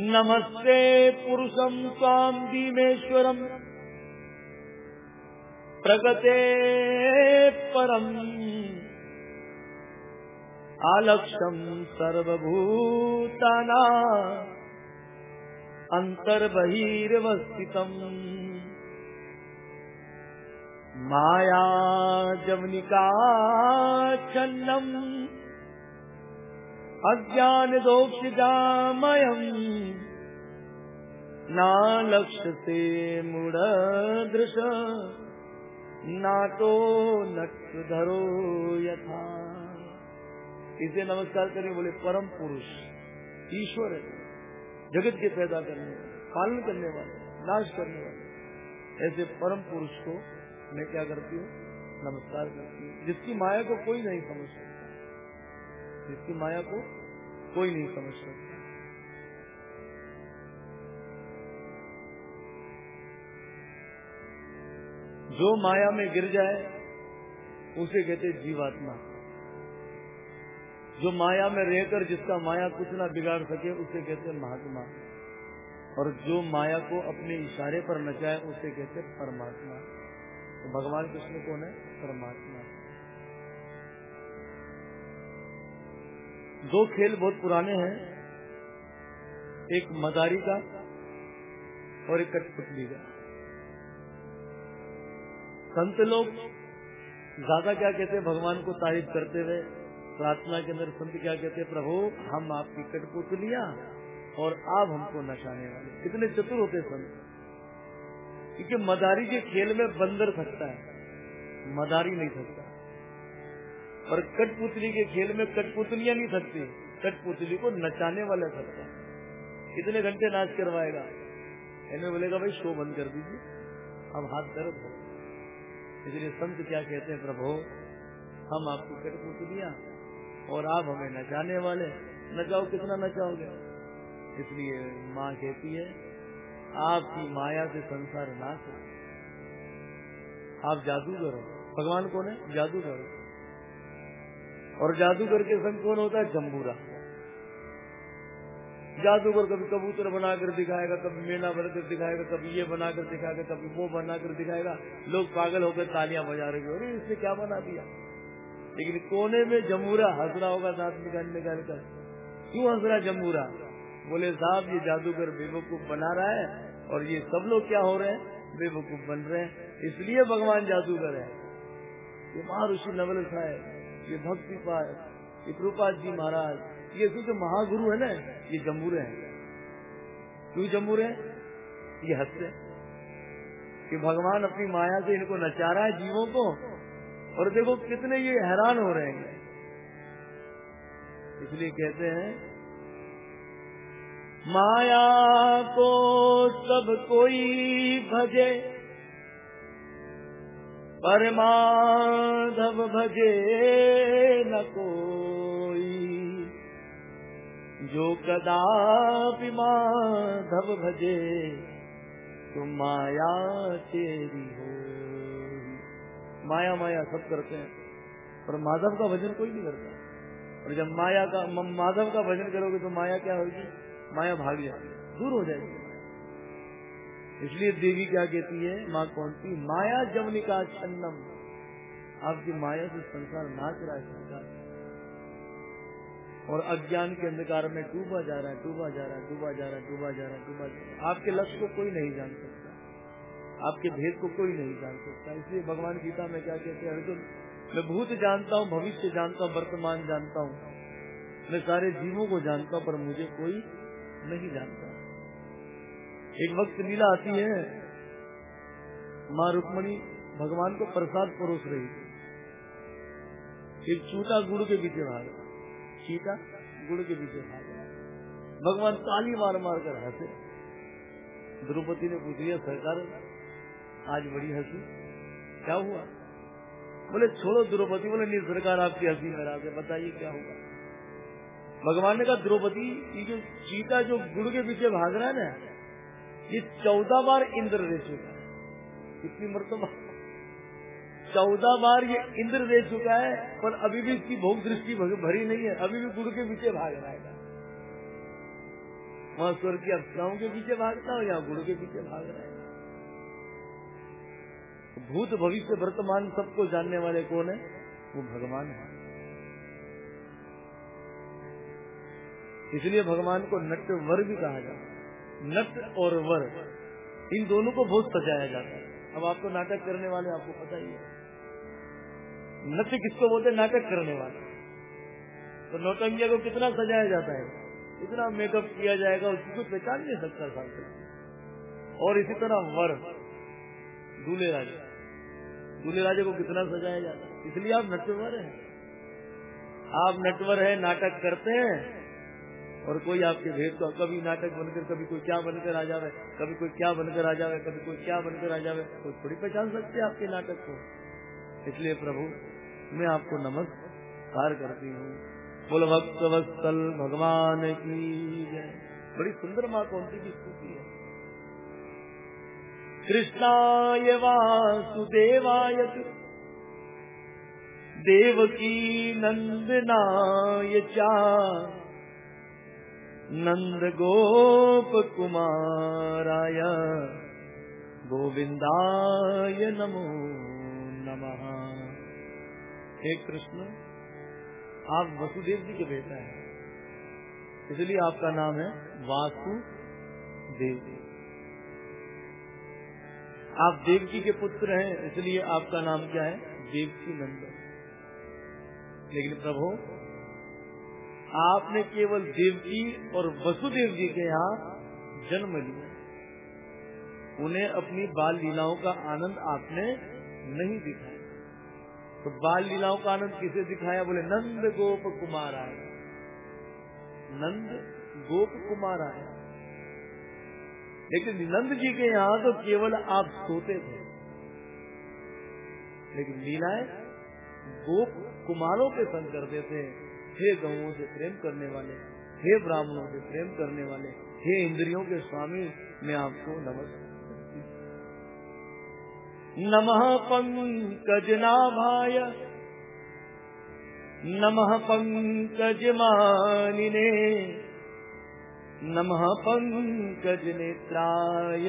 नमस्ते पुरुषम स्वाम दीमेश्वरम प्रगते परम। आलक्षम सर्वभूताना। अंतर्बहिर्वस्थितम् माया जवनिका छन्नम्। अज्ञानदोक्षितामयम् नालक्ष्यते मूढदृश नाटो नक्षधरो यथा। इसे नमस्कार करें बोले परम पुरुष, ईश्वर है। जगत के पैदा करने, पालन करने वाले, नाश करने वाले। ऐसे परम पुरुष को मैं क्या करती हूँ? नमस्कार करती हूँ। जिसकी माया को कोई नहीं समझ सकता। जिसकी माया को कोई नहीं समझ सकता। जो माया में गिर जाए, उसे कहते जीवात्मा। जो माया में रहकर जिसका माया कुछ ना बिगाड़ सके, उसे कहते महात्मा। और जो माया को अपने इशारे पर नचाए, उसे कहते परमात्मा। तो भगवान कृष्ण कौन है? परमात्मा। दो खेल बहुत पुराने हैं। एक मदारी का और एक कठपुतली का। संत लोग ज़्यादा क्या कहते हैं भगवान को तारीफ़ करते हुए प्रार्थना के अंदर संत क्या कहते हैं प्रभु, हम आपकी कठपुतलियाँ और आप हमको नचाने वाले। कितने चतुर होते संत। क्योंकि मदारी के खेल में बंदर थकता है, मदारी नहीं थकता। और कठपुतली के खेल में कठपुतलियाँ नहीं थकती, कठपुतली को नचाने वाला थकता। है कितने घंटे नाच करवाएगा? इन्हें बोलेगा, भाई, शो बंद कर दीजिए, अब हाथ दर्द हो। इसलिए संत क्या कहते हैं, प्रभु, हम आपको कठपुतलियाँ और आप हमें नचाने वाले नचाओ, कितना नचाओगे? इसलिए माँ कहती है, आपकी माया से संसार हो। आप जादूगर हो। भगवान कौन है? जादूगर और जादूगर के संग कौन होता है? जम्बूरा। जादूगर कभी कबूतर बनाकर दिखाएगा, कभी मेना बनाकर दिखाएगा, कभी ये बनाकर दिखाएगा, कभी वो बनाकर दिखाएगा। लोग पागल होकर तालियाँ बजा रहे अरे, इसने क्या बना दिया? लेकिन कोने में जमूरा हंस रहा होगा, दांत निकाल निकाल कर। क्यों हंस रहा जमूरा बोले, साहब, ये जादूगर बेवकूफ़ बना रहा है और ये सब लोग क्या हो रहे हैं? बेवकूफ़ बन रहे हैं। इसलिए भगवान जादूगर है। ये महर्षि नवल है। ये भक्ति पाए, ये कृपाल जी महाराज, ये जो महागुरु है ना, ये जम्बूरे हैं। क्यों जम्बूरे हैं? ये हँसते कि भगवान अपनी माया से इनको नचा रहा है जीवों को, और देखो कितने ये हैरान हो रहे हैं। इसलिए कहते हैं, माया को सब कोई भजे परमाधव भजे न कोई। जो कदापि माधव भजे तो माया तेरी हो। माया माया, सब करते हैं। पर माधव का भजन कोई नहीं करता। और जब माया का, माधव का भजन करोगे तो माया क्या होगी? माया भाग जाएगी। दूर हो जाएगी। इसलिए देवी क्या कहती है? माँ कौन सी? माया जमनिका छन्नम। आपकी माया से संसार नाच रहा है, संसार। और अज्ञान के अंधकार में डूबा जा रहा है, डूबा जा रहा है, डूबा जा रहा है, डूबा जा रहा है, डूबा जा रहा है। आपके लक्ष्य को कोई नहीं जान सकता। आपके भेद को कोई नहीं जान सकता। इसलिए भगवान गीता में क्या कहते हैं, अर्जुन, मैं भूत जानता हूँ, भविष्य जानता हूँ, वर्तमान जानता हूँ। मैं सारे जीवों को जानता हूँ, पर मुझे कोई नहीं जानता। एक वक्त लीला आती है। माँ रुक्मणी भगवान को प्रसाद परोस रही थी। एक चूटा गुड़ के पीछे भाग चीता गुड़ के पीछे भाग रहा भगवान ताली मार मार कर हंसे। द्रौपदी ने पूछ लिया, सरकार, आज बड़ी हँसी। क्या हुआ? बोले, छोड़ो द्रौपदी। बोले, नहीं, सरकार, आपकी हँसी नाराज़ है बताइए क्या होगा? भगवान ने कहा, द्रौपदी, ये जो चीता जो गुड़ के पीछे भाग रहा है ना ये चौदह बार इंद्र दे चुका है कितनी मरतबा चौदह बार ये इंद्र दे चुका है, पर अभी भी इसकी भोग दृष्टि भरी नहीं है। अभी भी गुड़ के पीछे भाग रहा है। वहाँ स्वर्ग की अप्सराओं के पीछे भागता हो या गुरु के पीछे भाग रहा है। भूत भविष्य वर्तमान सबको जानने वाले कौन है? वो भगवान है। इसलिए भगवान को नट वर भी कहा जाता है। नट और वर, इन दोनों को बहुत सजाया जाता है। अब आपको नाटक करने वाले, आपको पता ही है। नृत्य किसको बोलते नाटक करने वाले। तो नौटंगिया को कितना सजाया जाता है? इतना मेकअप किया जाएगा, उसकी कोई पहचान नहीं सकता साथ और इसी तरह वर, दूल्हे राजा। दूल्हे राजा को कितना सजाया जाता है? इसलिए आप नटवर हैं। आप नटवर है, नाटक करते हैं। और कोई आपके भेद को कभी नाटक बनकर, कभी कोई क्या बनकर आ जावे, कभी कोई क्या बनकर आ जावे, कभी कोई क्या बनकर आ जावे, कोई थोड़ी पहचान सकते आपके नाटक को। इसलिए प्रभु, मैं आपको नमस्कार करती हूँ। बोल, भक्त वत्सल, भगवान की बड़ी सुंदर माँ कौन सी की स्तुति है? कृष्णाय वासुदेवाय देवकी नंदनाय चा नंद गोप कुमाराय गोविंदाय नमो नमः। हे कृष्ण, आप वसुदेव जी के बेटा हैं। इसलिए आपका नाम है वासुदेव जी। आप देवकी के पुत्र हैं, इसलिए आपका नाम क्या है? देवकी नंदन लेकिन प्रभु आपने केवल देवकी और वसुदेव जी के यहाँ जन्म लिया। उन्हें अपनी बाल लीलाओं का आनंद आपने नहीं दिखाया। तो बाल लीलाओं का आनंद किसे दिखाया? बोले, नंद गोप कुमार आया नंद गोप कुमार आया लेकिन नंद जी के यहाँ तो केवल आप सोते थे। लेकिन लीलाएँ गोप कुमारों के संग करते थे। हे गौओं से प्रेम करने वाले, हे ब्राह्मणों से प्रेम करने वाले, हे इंद्रियों के स्वामी, मैं आपको नमस्कार नमः पंकजनाभाय, नमः पंकजमानिने, नमः पंकज नेत्राय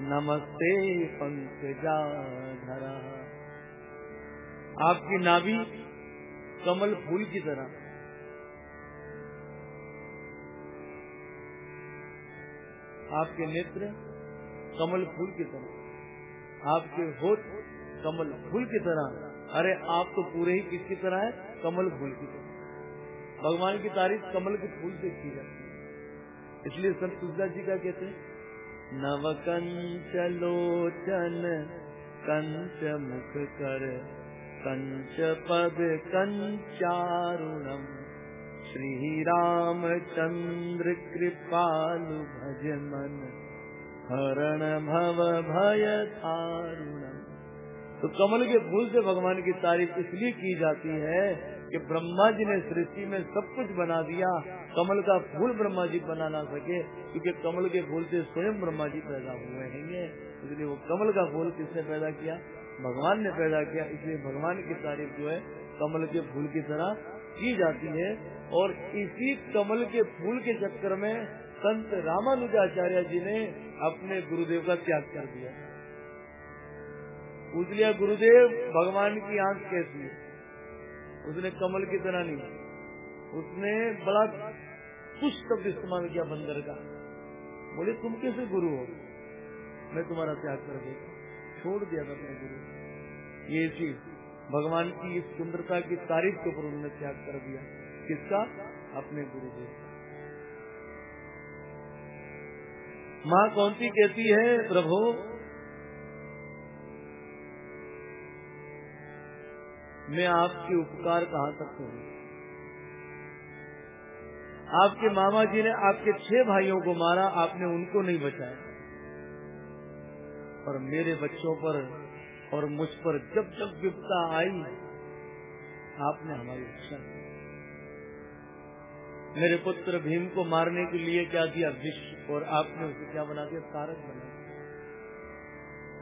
नमस्ते पंकजाधरा। आपकी नाभि कमल फूल की तरह। आपके नेत्र कमल फूल की तरह। आपके होठ कमल फूल की तरह। अरे, आप तो पूरे ही किसकी तरह है? कमल फूल की तरह। भगवान की तारीफ़ कमल के फूल से की जाती है। इसलिए संत तुलसीदास जी का कहते हैं? नव कंच लोचन कंच मुख कर श्री रामचंद्र कृपालु भज मन हरण भव भय थारुणम तो कमल के फूल से भगवान की तारीफ़ इसलिए की जाती है कि ब्रह्मा जी ने सृष्टि में सब कुछ बना दिया, कमल का फूल ब्रह्मा जी बना ना सके, क्योंकि कमल के फूल से स्वयं ब्रह्मा जी पैदा हुए हैं। इसलिए वो कमल का फूल किसने पैदा किया? भगवान ने पैदा किया, इसलिए भगवान की तारीफ़ जो है, कमल के फूल की तरह की जाती है। और इसी कमल के फूल के चक्कर में संत रामानुजाचार्य जी ने अपने गुरुदेव का त्याग कर दिया। पूछ लिया, गुरुदेव, भगवान की आँख कैसी है? उसने कमल की तरह नहीं उसने बड़ा कुछ शब्द इस्तेमाल किया बंदर का। बोले, तुम कैसे गुरु हो? मैं तुम्हारा त्याग कर देता छोड़ दिया था गुरु। ये चीज़ भगवान की इस सुंदरता की तारीफ़ के ऊपर उन्होंने त्याग कर दिया। किसका? अपने गुरु जी माँ कौन सी कहती है, प्रभु, मैं आपके उपकार कहाँ तक करूँ? आपके मामा जी ने आपके छह भाइयों को मारा, आपने उनको नहीं बचाया। और मेरे बच्चों पर और मुझ पर जब जब विपता आई, आपने हमारी रक्षा मेरे पुत्र भीम को मारने के लिए क्या दिया विष और आपने उसे क्या बना दिया? तारक बना दिया।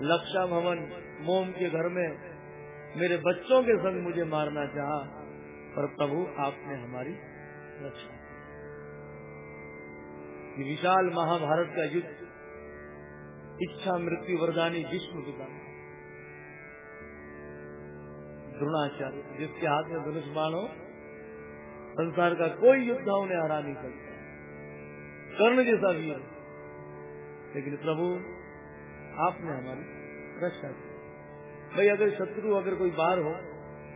लक्षा भवन मोम के घर में मेरे बच्चों के संग मुझे मारना चाहा, पर प्रभु आपने हमारी रक्षा विशाल महाभारत का युद्ध इच्छा मृत्यु वरदानी विष्णु पिता द्रोणाचार्य, जिसके हाथ में धनुष बाण हो संसार का कोई योद्धा उन्हें हरा नहीं सकता। कर्ण जैसा वीर लेकिन प्रभु, आपने हमारी रक्षा की। भाई, अगर शत्रु अगर कोई बाहर हो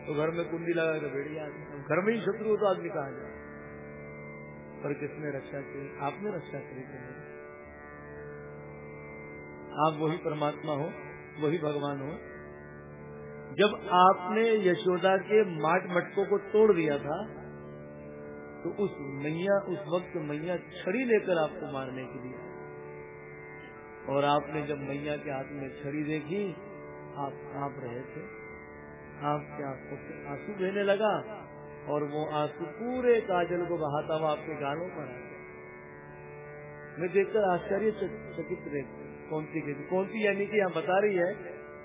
तो घर में कुंडी लगा के बैठ गया घर में ही शत्रु हो तो आदमी कहा जाए? पर किसने रक्षा की? आपने रक्षा करी तो आप वही परमात्मा हो, वही भगवान हो। जब आपने यशोदा के माट मटकों को तोड़ दिया था तो उस मैया, उस वक्त मैया छड़ी लेकर आपको मारने के लिए और आपने जब मैया के हाथ में छड़ी देखी, आप काँप रहे थे। आपके आँखों से आँसू बहने लगा और वो आँसू पूरे काजल को बहाता हुआ आपके गालों पर आ गया मैं देखकर आश्चर्य चकित रहे कौन सी कहती कौन सी यानी कि यहाँ बता रही है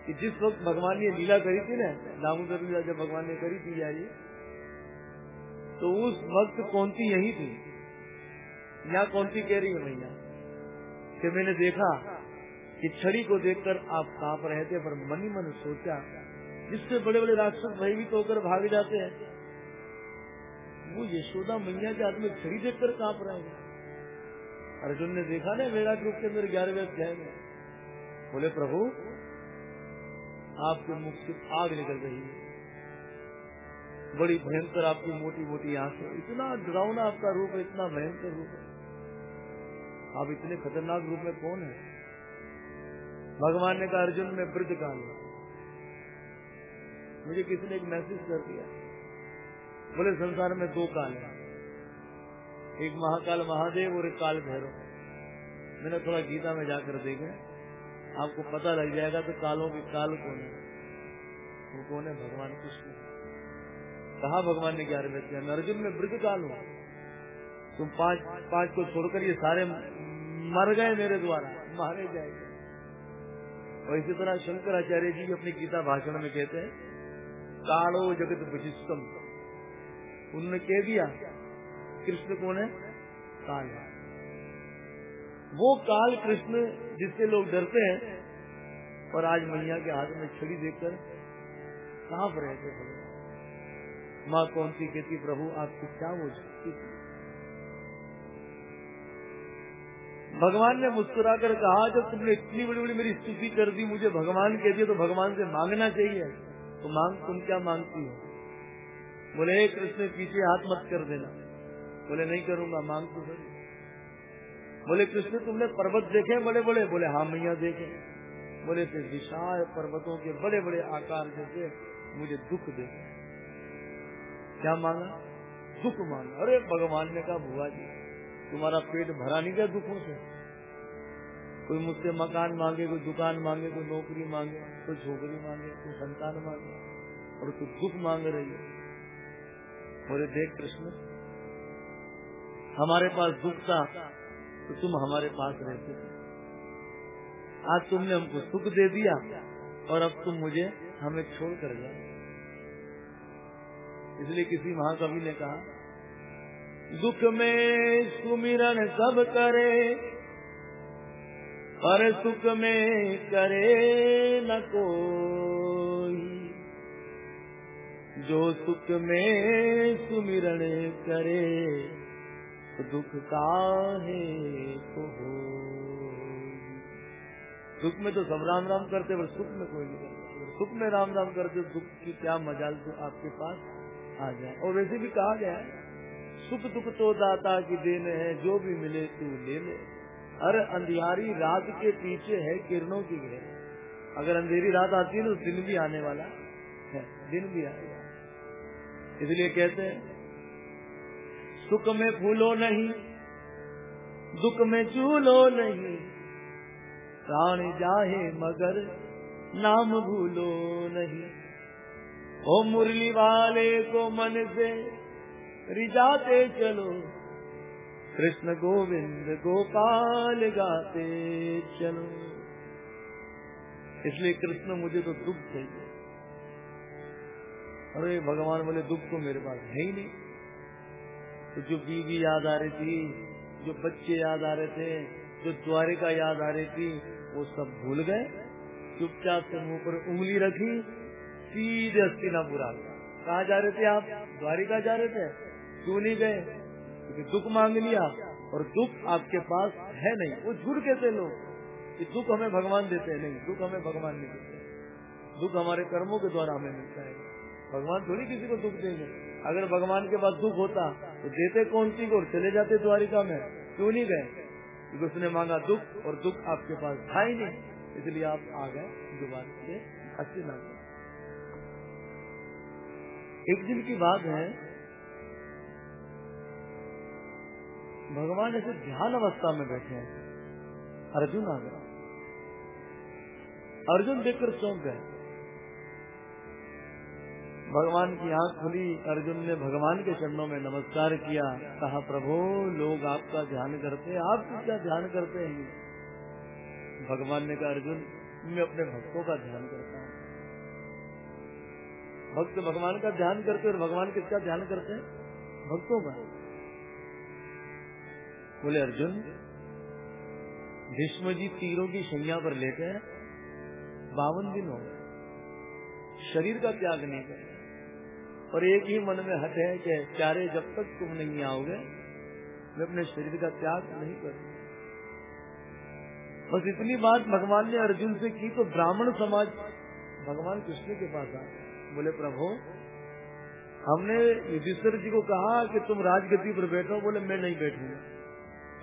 कि जिस वक्त भगवान ने लीला करी थी ना, दामोदर लीला जब भगवान ने करी थी यारी तो उस वक्त कौन सी यही थी? यहाँ कौन सी कह रही है भैया? कि मैंने देखा कि छड़ी को देखकर आप काँप रहे थे, पर मनी मन सोचा, जिससे बड़े बड़े राक्षस भयभीत होकर भाग जाते हैं। वो यशोदा मैया के हाथ में छड़ी देखकर काँप रहे हैं। अर्जुन ने देखा ना मेरा ग्रुप के अंदर ग्यारहवें अध्याय में बोले, प्रभु, आपके मुख से आग निकल रही है। बड़ी भयंकर आपकी मोटी मोटी आँखें, इतना डरावना आपका रूप है, इतना भयंकर रूप है। आप इतने खतरनाक रूप में कौन है? भगवान ने कहा, अर्जुन, में वृद्ध काल मुझे किसी ने एक मैसेज कर दिया। बोले, संसार में दो काल है। एक महाकाल महादेव और एक काल भैरव। मैंने थोड़ा गीता में जाकर देखे। आपको पता लग जाएगा तो कालों के काल कौन है? वो कौन है? भगवान कृष्ण। कहा भगवान ने ग्यारह बच्चे अर्जुन में वृद्ध काल हो तुम पाँच पाँच को छोड़कर ये सारे मर गए मेरे द्वारा। मारे जाएँगे। और इसी तरह शंकराचार्य जी अपनी गीता भाषण में कहते हैं, कालो जगत विशिष्टम उन्होंने कह दिया कृष्ण कौन है? काल है। वो काल कृष्ण जिससे लोग डरते हैं और आज मैया के हाथ में छड़ी देकर कहा पर रहते भगवान। माँ कौन सी कहती, प्रभु, आपकी क्या वो भगवान ने मुस्कुराकर कहा, जब तुमने इतनी बड़ी बड़ी मेरी स्तुति कर दी, मुझे भगवान कह दिया तो भगवान से मांगना चाहिए। तो मांग, तुम क्या मांगती हो? बोले कृष्ण, पीछे हाथ मत कर देना। बोले, नहीं करूँगा, मांग तो सर बोले, कृष्ण, तुमने पर्वत देखे बड़े बड़े बोले हाँ मैया देखे बोले फिर विशाल पर्वतों के बड़े बड़े आकार जैसे मुझे दुख दे क्या मांगा? दुख मांगा। अरे, भगवान ने कहा भुआ जी, तुम्हारा पेट भरा नहीं गया दुखों से। कोई मुझसे मकान मांगे, कोई दुकान मांगे, कोई नौकरी मांगे, कोई छोकरी मांगे, कोई संतान मांगे, और तू दुख मांग रही है? बोले, देख कृष्ण हमारे पास दुख था तो तुम हमारे पास रहते थे। आज तुमने हमको सुख दे दिया, और अब तुम मुझे हमें छोड़ कर जाए इसलिए किसी महाकवि ने कहा, दुख में सुमिरन सब करे, पर सुख में करे न कोई। जो सुख में सुमिरन करे दुख का है? सुख में तो सब राम राम करते पर सुख में कोई नहीं सुख में राम राम करते, दुख की क्या मजाल तो आपके पास आ जाए। और वैसे भी कहा गया है, सुख दुख तो दाता की देन है, जो भी मिले तू ले ले। हर अंधियारी रात के पीछे है, किरणों की घेर अगर अंधेरी रात आती है तो दिन भी आने वाला है। दिन भी आएगा। इसलिए कहते हैं सुख में फूलो नहीं, दुख में चूलो नहीं। प्राण जाहे मगर नाम भूलो नहीं। ओ मुरली वाले को मन से रिजाते चलो, कृष्ण गोविंद गोपाल गाते चलो। इसलिए कृष्ण मुझे तो दुख चाहिए। अरे भगवान बोले, दुख तो मेरे पास है ही नहीं। तो जो बीवी याद आ रही थी, जो बच्चे याद आ रहे थे, जो द्वारिका याद आ रही थी, वो सब भूल गए। चुपचाप से मुँह पर उंगली रखी, सीधे आ गया कहा जा रहे थे आप? द्वारिका जा रहे थे? क्यों नहीं गए? क्योंकि दुख मांग लिया, और दुख आपके पास है नहीं। वो झूठ कहते लोग कि दुख हमें भगवान देते हैं। नहीं, दुख हमें भगवान नहीं देते। दुख हमारे कर्मों के द्वारा हमें मिलता है। भगवान थोड़ी किसी को दुख देंगे। अगर भगवान के पास दुख होता तो देते कौन सी को? चले जाते द्वारिका में। क्यों नहीं गए? क्योंकि उसने मांगा दुख, और दुख आपके पास था ही नहीं। इसलिए आप आ गए दोबारा नाम एक दिन की बात है, भगवान ऐसे ध्यान अवस्था में बैठे हैं। अर्जुन आ गया। अर्जुन देखकर चौंक गए भगवान की आँख खुली, अर्जुन ने भगवान के चरणों में नमस्कार किया, कहा, प्रभु, लोग आपका ध्यान करते हैं, आप किसका ध्यान करते हैं? भगवान ने कहा, अर्जुन, मैं अपने भक्तों का ध्यान करता हूँ। भक्त भगवान का ध्यान करते और भगवान किसका ध्यान करते हैं? भक्तों का। बोले, अर्जुन, भीष्म जी तीरों की संज्ञा पर लेते हैं, बावन दिन हो शरीर का त्याग नहीं करते और एक ही मन में हट है कि प्यारे जब तक तुम नहीं आओगे, मैं अपने शरीर का त्याग नहीं करूँगा। बस इतनी बात भगवान ने अर्जुन से की तो ब्राह्मण समाज, भगवान कृष्ण के पास आए बोले, प्रभु, हमने युधिष्ठर जी को कहा कि तुम राजगति पर बैठो। बोले, मैं नहीं बैठूँगा।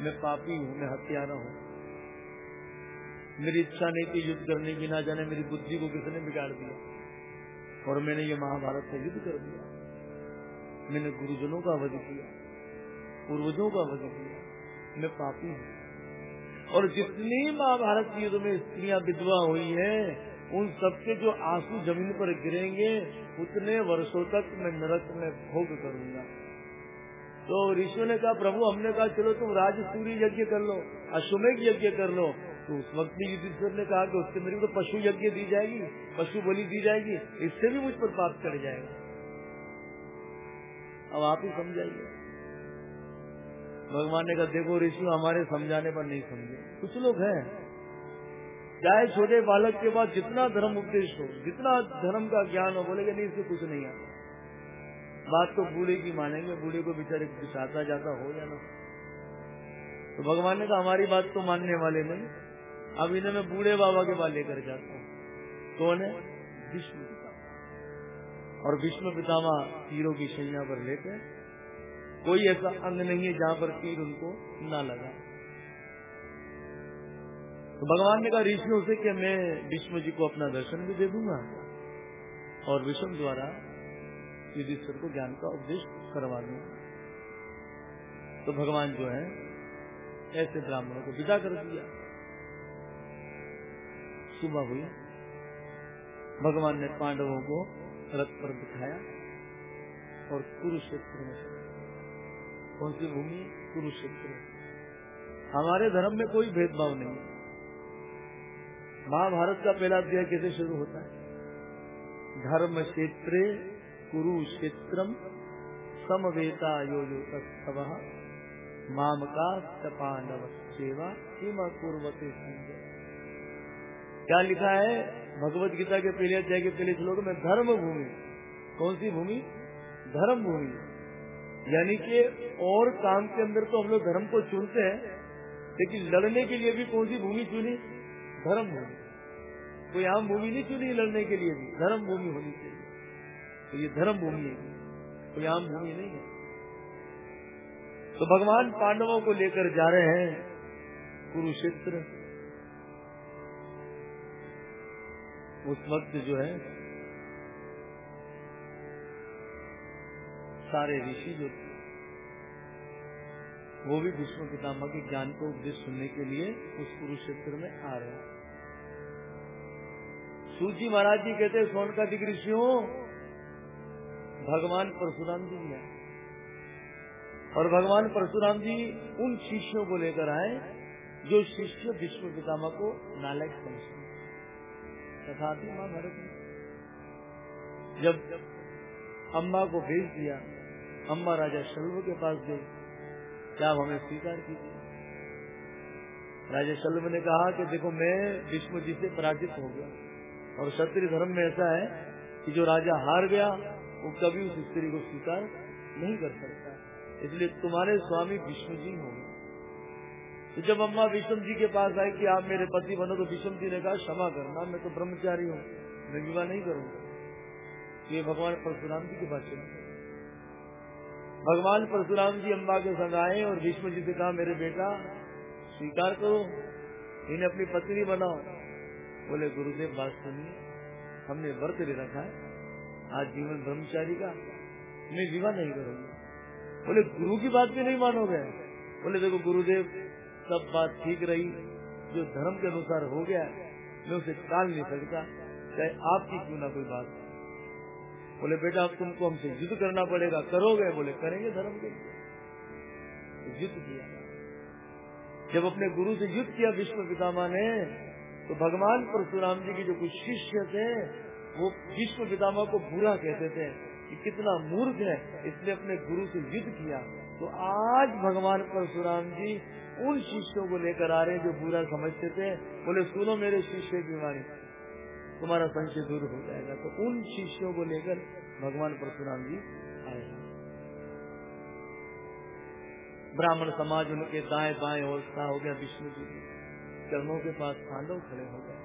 मैं पापी हूँ, मैं हत्यारा हूँ। मेरी इच्छा नहीं थी युद्ध करने की, ना जाने मेरी बुद्धि को किसने बिगाड़ दिया। और मैंने ये महाभारत से युद्ध कर दिया। मैंने गुरुजनों का वध किया, पूर्वजों का वध किया। मैं पापी हूँ। और जितनी महाभारत युद्ध में स्त्रियाँ विधवा हुई है, उन सबके जो आँसू ज़मीन पर गिरेंगे, उतने वर्षों तक मैं नरक में भोग करूँगा। तो ऋषि ने कहा, प्रभु, हमने कहा, चलो तुम राजसूरी यज्ञ कर लो, अश्वमेघ यज्ञ कर लो तो उस वक्त भी युधिष्ठिर ने कहा कि उससे मेरे को तो पशु यज्ञ दी जाएगी, पशु बलि दी जाएगी, इससे भी मुझ पर पाप चढ़ जाएगा। अब आप ही समझाइए। भगवान ने कहा, देखो ऋषि, हमारे समझाने पर नहीं समझे। कुछ लोग हैं, चाहे छोटे बालक के पास जितना धर्म उपदेश हो, जितना धर्म का ज्ञान हो, बोलेगा, नहीं, इससे कुछ नहीं आता बात तो बूढ़े की मानेंगे, बूढ़े को बेचारे कुछ आता जाता हो जाना तो भगवान ने कहा, हमारी बात तो मानने वाले नहीं। अब इन्हें मैं बूढ़े बाबा के पास लेकर जाता हूँ। कौन है? विष्णु और विष्णु पितामा तीरों की शैया पर लेकर कोई ऐसा अंग नहीं है जहाँ पर तीर उनको न लगा तो भगवान ने कहा, ऋषियों से कि मैं विष्णु जी को अपना दर्शन भी दे दूँगा? और विष्णु द्वारा युधिष्ठर को ज्ञान का उपदेश करवा दूँगा। तो भगवान जो है, ऐसे ब्राह्मणों को विदा कर दिया। सुबह हुई। भगवान ने पांडवों को रथ पर बिठाया और कुरुक्षेत्र में कौन सी भूमि? कुरुक्षेत्र। हमारे धर्म में कोई भेदभाव नहीं महाभारत का पहला अध्याय कैसे शुरू होता है? धर्म क्षेत्र कुरुक्षेत्रम समवेता यो यो माम का पांडव सेवा हिम कुरते संजय। क्या लिखा है? भगवत गीता के पहले अध्याय के पहले श्लोक में धर्म भूमि कौन सी भूमि? धर्म भूमि यानी कि और काम के अंदर तो हम लोग धर्म को चुनते हैं, लेकिन लड़ने के लिए भी कौन सी भूमि चुनी? धर्म भूमि कोई आम भूमि नहीं चुनी लड़ने के लिए भी। धर्म भूमि होनी चाहिए। तो ये धर्म भूमि है। कोई आम भूमि नहीं है। तो भगवान पांडवों को लेकर जा रहे हैं कुरुक्षेत्र। उस वक्त जो है, सारे ऋषि जो वो भी विष्णु पितामह के ज्ञान को उपदेश सुनने के लिए उस कुरुक्षेत्र में आ रहे हैं। सूजी महाराज जी कहते सोन का दिग ऋषियों, भगवान परशुराम जी है। और भगवान परशुराम जी उन शिष्यों को लेकर आए, जो शिष्य विष्णु पितामा को नालायक समझते तथा में जब अम्बा को भेज दिया अम्बा राजा शल्व के पास गई, क्या हमें स्वीकार कीजिए? राजा शल्व ने कहा कि देखो, मैं विष्णु जी से पराजित हो गया। और क्षत्रिय धर्म में ऐसा है कि जो राजा हार गया, वो कभी उस स्त्री को स्वीकार नहीं कर सकता। इसलिए तुम्हारे स्वामी विष्णु जी होंगे। तो जब अम्मा विष्णु जी के पास आई कि आप मेरे पति बनो तो विष्णु जी ने कहा, क्षमा करना, मैं तो ब्रह्मचारी हूँ। मैं विवाह नहीं करूँगा। ये भगवान परशुराम जी के पास भगवान परशुराम जी अम्बा के संग आए और विष्णु जी से कहा, मेरे बेटा, स्वीकार करो, इन्हें अपनी पत्नी बनाओ। बोले, गुरुदेव, बात सुनिए। हमने व्रत ले रखा है। आज जीवन ब्रह्मचारी का। मैं विवाह नहीं करूँगा। बोले, गुरु की बात भी नहीं मानोगे? बोले, देखो, गुरुदेव सब बात ठीक रही, जो धर्म के अनुसार हो गया, मैं उसे टाल नहीं सकता, चाहे आपकी क्यों ना कोई बात। बोले, बेटा, अब तुमको हमसे युद्ध करना पड़ेगा, करोगे? बोले, करेंगे धर्म के युद्ध किया। जब अपने गुरु से युद्ध किया, विश्व पितामा ने तो भगवान परशुराम जी के जो कुछ शिष्य थे, वो विश्व पितामा को बुरा कहते थे कि कितना मूर्ख है, इसने अपने गुरु से युद्ध किया। तो आज भगवान परशुराम जी उन शिष्यों को लेकर आ रहे हैं जो बुरा समझते थे। बोले, सुनो मेरे शिष्य बीमारी, तुम्हारा संशय दूर हो जाएगा। तो उन शिष्यों को लेकर भगवान परशुराम जी आए ब्राह्मण समाज उनके दाएँ बाएँ और हो गया विष्णु जी। के चरणों के पास पांडव खड़े हो गए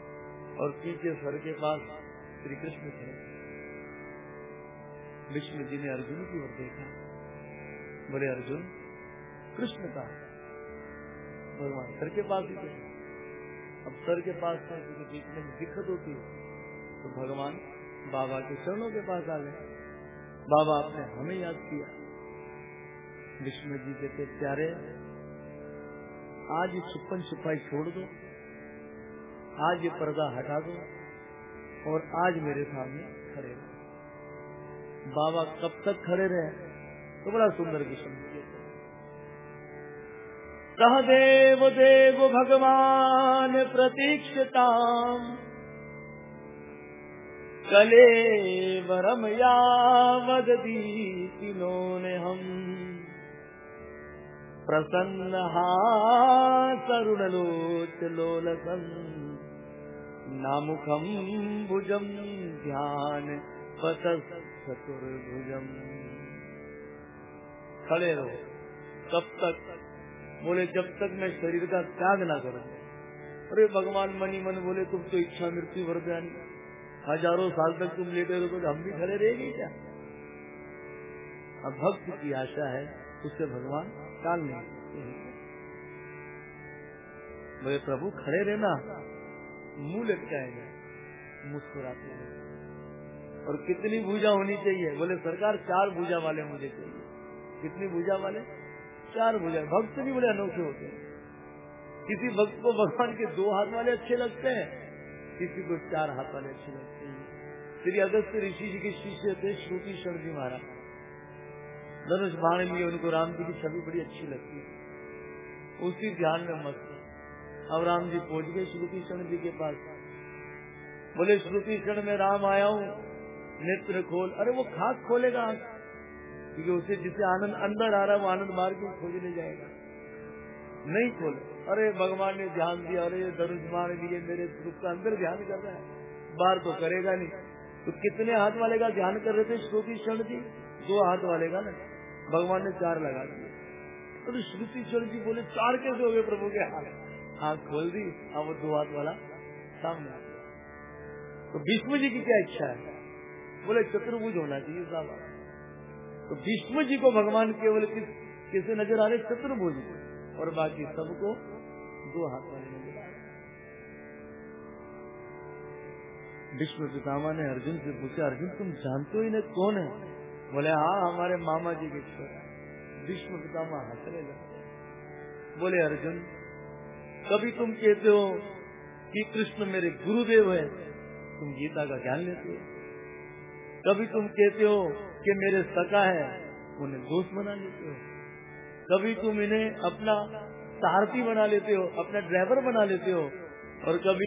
और पीछे सर के पास श्री कृष्ण खड़े। विष्णु जी ने अर्जुन की ओर देखा। बोले, अर्जुन, कृष्ण का भगवान, सर के पास ही थे अब सर के पास थे बीच में दिक्कत होती है तो भगवान बाबा के चरणों के पास आ गए। बाबा आपने हमें याद किया। विष्णु जी कहते, प्यारे, आज ये छुपन छुपाई छोड़ दो, आज ये पर्दा हटा दो और आज मेरे सामने खड़े रहो। बाबा कब तक खड़े रहे? तो बड़ा सुंदर विष्णु जी सह देव भगवान प्रतीक्षता कले वरम यावद ने हम। प्रसन्न तरुणलोच लोलसन नामुखम भुजम ध्यान पतस चतुर्भुजम खड़े रहो। कब तक बोले, जब तक मैं शरीर का त्याग ना करूँ। अरे भगवान, मनी मन बोले, तुम तो इच्छा मृत्यु भर जानी हज़ारों साल तक तुम लेटे रहो तो हम भी खड़े रहेंगे क्या? अब भक्त की आशा है, उससे भगवान टाल नहीं बोले, प्रभु, खड़े रहना। मुँह लटकाएगा मुस्कुराते हैं और कितनी भूजा होनी चाहिए? बोले, सरकार, चार भूजा वाले मुझे चाहिए। कितनी भूजा वाले? चार भुजा भक्त भी बड़े अनोखे होते हैं। किसी भक्त को भगवान के दो हाथ वाले अच्छे लगते हैं, किसी को चार हाथ वाले अच्छे लगते हैं। श्री अगस्त ऋषि जी के शिष्य थे, श्रुति शरण जी महाराज। धनुष बाण लिए उनको राम जी की छवि बड़ी अच्छी लगती है। उसी ध्यान में मस्त अब राम जी पहुँच गए श्रुति शरण जी के पास। बोले, श्रुति क्षण में राम आया हूँ। नेत्र खोल। अरे, वो खाक खोलेगा क्योंकि उसे जिसे आनंद अंदर आ रहा है, वो आनंद मार्ग में खोजने जाएगा? नहीं खोले। अरे, भगवान ने ध्यान दिया, अरे धनुष्मान लिए मेरे स्वरूप का अंदर ध्यान कर रहा है। बाहर तो करेगा नहीं। तो कितने हाथ वाले का ध्यान कर रहे थे श्रुति क्षण जी दो हाथ वाले का ना। भगवान ने चार लगा दिए। तो श्रुति क्षण जी बोले, चार कैसे हो गए प्रभु के हाथ? हाथ खोल दी। अब वो दो हाथ वाला सामने तो भीष्म जी की क्या इच्छा है? बोले, चतुर्भुज होना चाहिए तो भीष्म जी को भगवान केवल किस, किसे नज़र आ रहे? चतुर्भुज और बाकी सबको दो हाथ वाले नज़र आ रहे विष्णु पितामा ने अर्जुन से पूछा, अर्जुन, तुम जानते हो इन्हें कौन है? बोले हाँ हमारे मामा जी के छोरा। विष्णु पितामा हंसने लगे। बोले, अर्जुन, कभी तुम कहते हो कि कृष्ण मेरे गुरुदेव है? तुम गीता का ज्ञान लेते हो। कभी तुम कहते हो कि मेरे सका है, उन्हें दोस्त बना लेते हो। कभी तुम इन्हें अपना सारथी बना लेते हो, अपना ड्राइवर बना लेते हो और कभी